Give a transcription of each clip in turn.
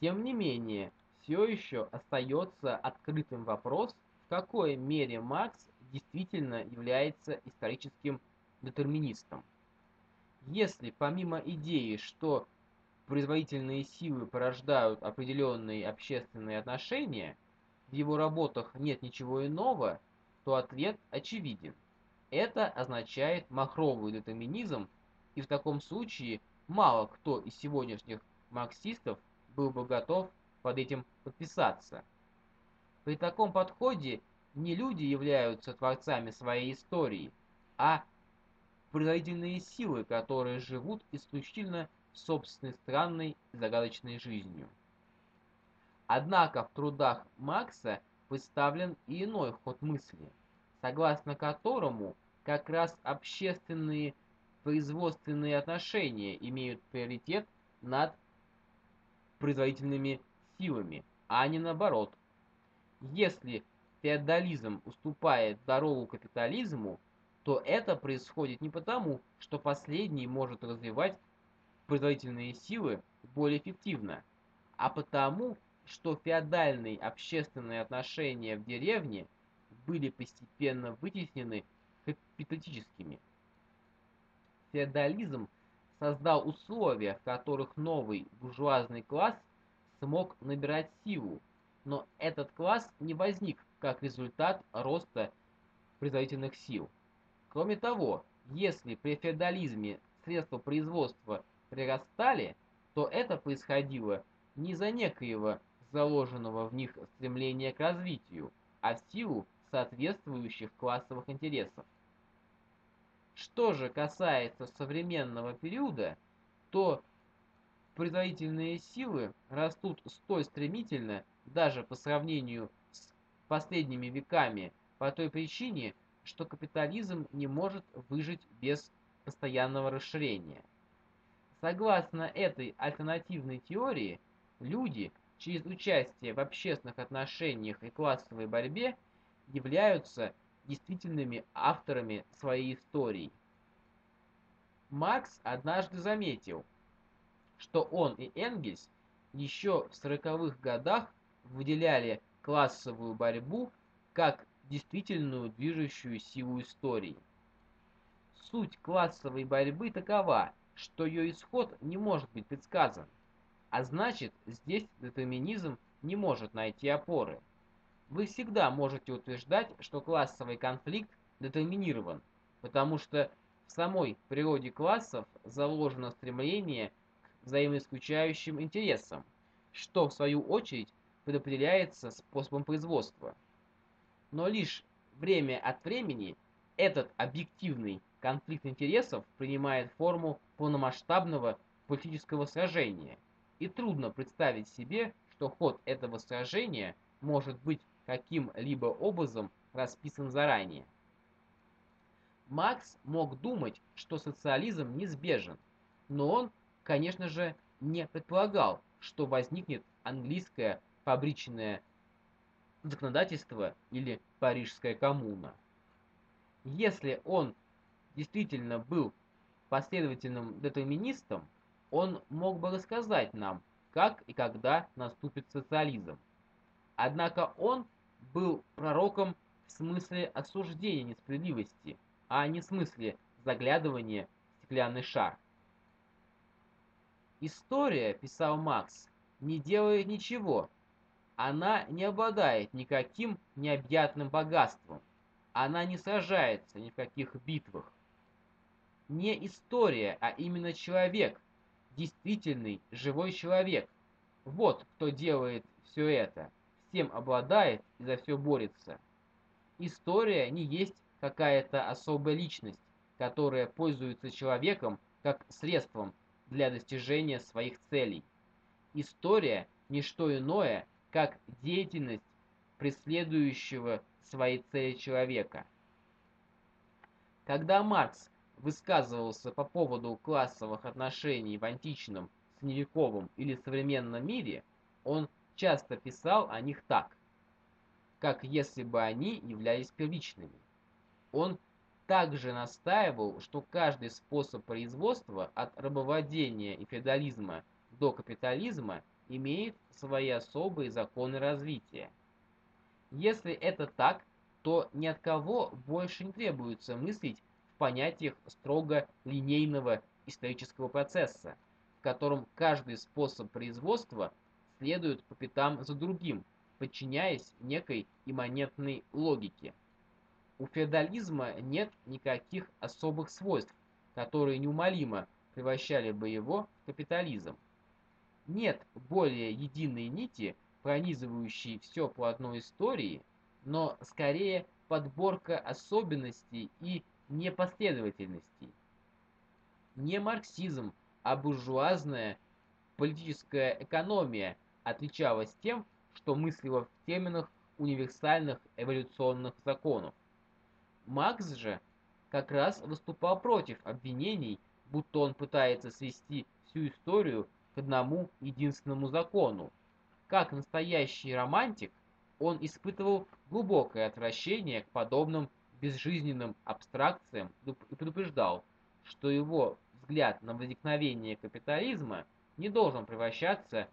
Тем не менее, все еще остается открытым вопрос, в какой мере Маркс действительно является историческим детерминистом. Если помимо идеи, что производительные силы порождают определенные общественные отношения, в его работах нет ничего иного, то ответ очевиден. Это означает махровый детерминизм, и в таком случае мало кто из сегодняшних марксистов был бы готов под этим подписаться. При таком подходе не люди являются творцами своей истории, а производительные силы, которые живут исключительно собственной странной и загадочной жизнью. Однако в трудах Маркса представлен и иной ход мысли, согласно которому как раз общественные производственные отношения имеют приоритет над производительными силами, а не наоборот. Если феодализм уступает дорогу капитализму, то это происходит не потому, что последний может развивать производительные силы более эффективно, а потому, что феодальные общественные отношения в деревне были постепенно вытеснены капиталистическими. Феодализм создал условия, в которых новый буржуазный класс смог набирать силу, но этот класс не возник как результат роста производительных сил. Кроме того, если при феодализме средства производства прирастали, то это происходило не из-за некоего заложенного в них стремления к развитию, а в силу соответствующих классовых интересов. Что же касается современного периода, то производительные силы растут столь стремительно даже по сравнению с последними веками по той причине, что капитализм не может выжить без постоянного расширения. Согласно этой альтернативной теории, люди через участие в общественных отношениях и классовой борьбе являются действительными авторами своей истории. Маркс однажды заметил, что он и Энгельс еще в сороковых годах выделяли классовую борьбу как действительную движущую силу истории. Суть классовой борьбы такова, что ее исход не может быть предсказан, а значит, здесь детерминизм не может найти опоры. Вы всегда можете утверждать, что классовый конфликт детерминирован, потому что в самой природе классов заложено стремление к взаимоисключающим интересам, что в свою очередь предопределяется способом производства. Но лишь время от времени этот объективный конфликт интересов принимает форму полномасштабного политического сражения, и трудно представить себе, что ход этого сражения может быть каким-либо образом расписан заранее. Макс мог думать, что социализм неизбежен, но он, конечно же, не предполагал, что возникнет английское фабричное законодательство или парижская коммуна. Если он действительно был последовательным детерминистом, он мог бы рассказать нам, как и когда наступит социализм. Однако он был пророком в смысле осуждения несправедливости, а не в смысле заглядывания в стеклянный шар. История, писал Макс, не делает ничего. Она не обладает никаким необъятным богатством. Она не сражается ни в каких битвах. Не история, а именно человек, действительный живой человек. Вот кто делает все это всем обладает и за все борется. История не есть какая-то особая личность, которая пользуется человеком как средством для достижения своих целей. История – не что иное, как деятельность преследующего свои цели человека. Когда Маркс высказывался по поводу классовых отношений в античном, средневековом или современном мире, он часто писал о них так, как если бы они являлись первичными. Он также настаивал, что каждый способ производства от рабовладения и феодализма до капитализма имеет свои особые законы развития. Если это так, то ни от кого больше не требуется мыслить в понятиях строго линейного исторического процесса, в котором каждый способ производства следует по пятам за другим, подчиняясь некой имманентной логике. У феодализма нет никаких особых свойств, которые неумолимо превращали бы его в капитализм. Нет более единой нити, пронизывающей все полотно истории, но скорее подборка особенностей и непоследовательностей. Не марксизм, а буржуазная политическая экономия отличалась тем, что мыслила в терминах универсальных эволюционных законов. Маркс же как раз выступал против обвинений, будто он пытается свести всю историю к одному единственному закону. Как настоящий романтик, он испытывал глубокое отвращение к подобным безжизненным абстракциям и предупреждал, что его взгляд на возникновение капитализма не должен превращаться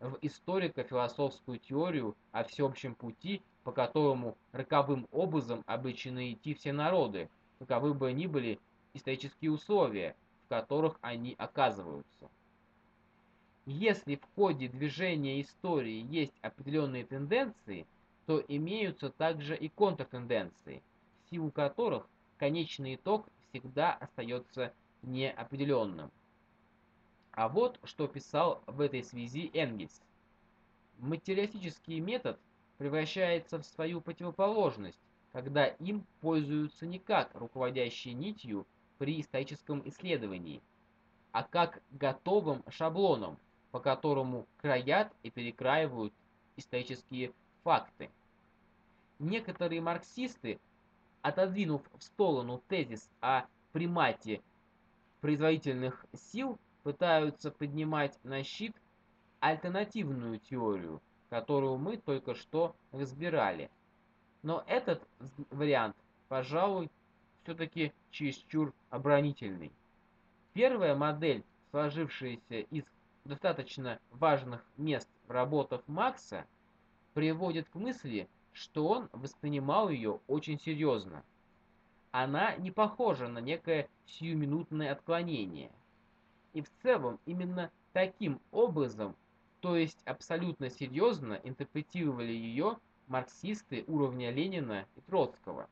в историко-философскую теорию о всеобщем пути, по которому роковым образом обычно идти все народы, каковы бы ни были исторические условия, в которых они оказываются. Если в ходе движения истории есть определенные тенденции, то имеются также и контртенденции, в силу которых конечный итог всегда остается неопределенным. А вот что писал в этой связи Энгельс. Материалистический метод превращается в свою противоположность, когда им пользуются не как руководящей нитью при историческом исследовании, а как готовым шаблоном, по которому краят и перекраивают исторические факты. Некоторые марксисты, отодвинув в сторону тезис о примате производительных сил, пытаются поднимать на щит альтернативную теорию, которую мы только что разбирали. Но этот вариант, пожалуй, все-таки чересчур оборонительный. Первая модель, сложившаяся из достаточно важных мест в работах Макса, приводит к мысли, что он воспринимал ее очень серьезно. Она не похожа на некое сиюминутное отклонение. И в целом именно таким образом, то есть абсолютно серьезно интерпретировали ее марксисты уровня Ленина и Троцкого.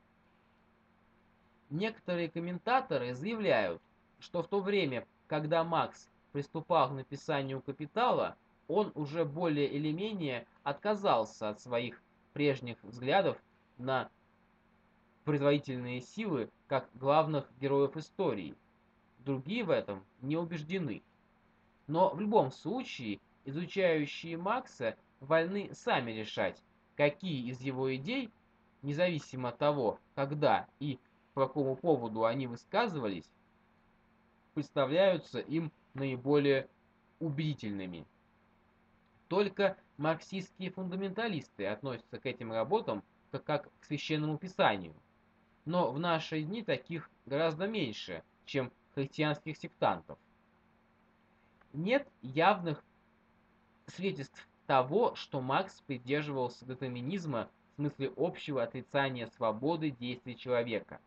Некоторые комментаторы заявляют, что в то время, когда Макс приступал к написанию «Капитала», он уже более или менее отказался от своих прежних взглядов на производительные силы как главных героев истории. Другие в этом не убеждены. Но в любом случае, изучающие Макса вольны сами решать, какие из его идей, независимо от того, когда и по какому поводу они высказывались, представляются им наиболее убедительными. Только марксистские фундаменталисты относятся к этим работам как, как к священному писанию. Но в наши дни таких гораздо меньше, чем христианских сектантов. Нет явных свидетельств того, что Маркс придерживался детерминизма в смысле общего отрицания свободы действий человека.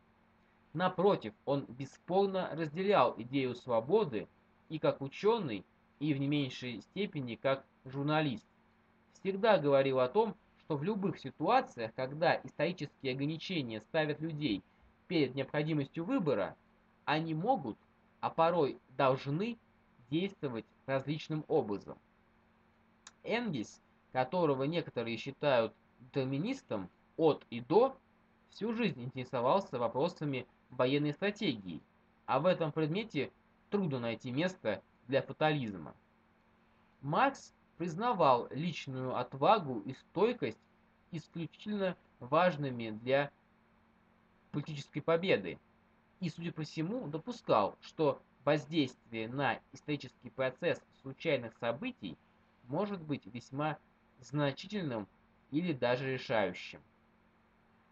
Напротив, он бесспорно разделял идею свободы и как ученый, и в не меньшей степени как журналист. Всегда говорил о том, что в любых ситуациях, когда исторические ограничения ставят людей перед необходимостью выбора, они могут, а порой должны действовать различным образом. Энгельс, которого некоторые считают детерминистом от и до, всю жизнь интересовался вопросами военной стратегии, а в этом предмете трудно найти место для фатализма. Маркс признавал личную отвагу и стойкость исключительно важными для политической победы, и, судя по всему, допускал, что воздействие на исторический процесс случайных событий – может быть весьма значительным или даже решающим.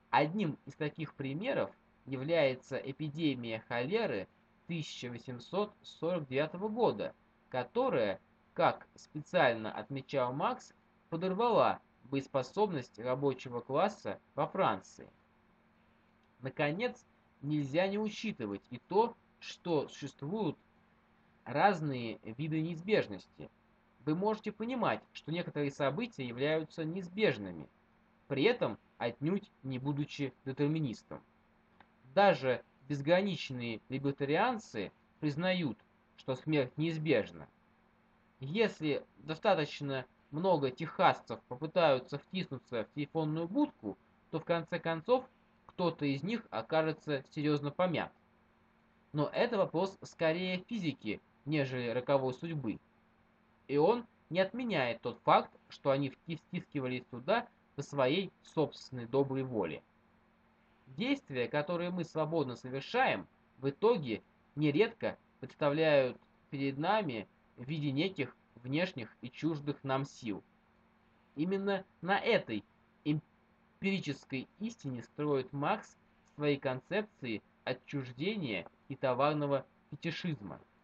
Одним из таких примеров является эпидемия холеры 1849 года, которая, как специально отмечал Маркс, подорвала боеспособность рабочего класса во Франции. Наконец, нельзя не учитывать и то, что существуют разные виды неизбежности. Вы можете понимать, что некоторые события являются неизбежными, при этом отнюдь не будучи детерминистом. Даже безграничные либертарианцы признают, что смерть неизбежна. Если достаточно много техасцев попытаются втиснуться в телефонную будку, то в конце концов кто-то из них окажется серьезно помят. Но это вопрос скорее физики, нежели роковой судьбы. И он не отменяет тот факт, что они втискивались туда по своей собственной доброй воле. Действия, которые мы свободно совершаем, в итоге нередко представляют перед нами в виде неких внешних и чуждых нам сил. Именно на этой эмпирической истине строит Маркс свои концепции отчуждения и товарного фетишизма –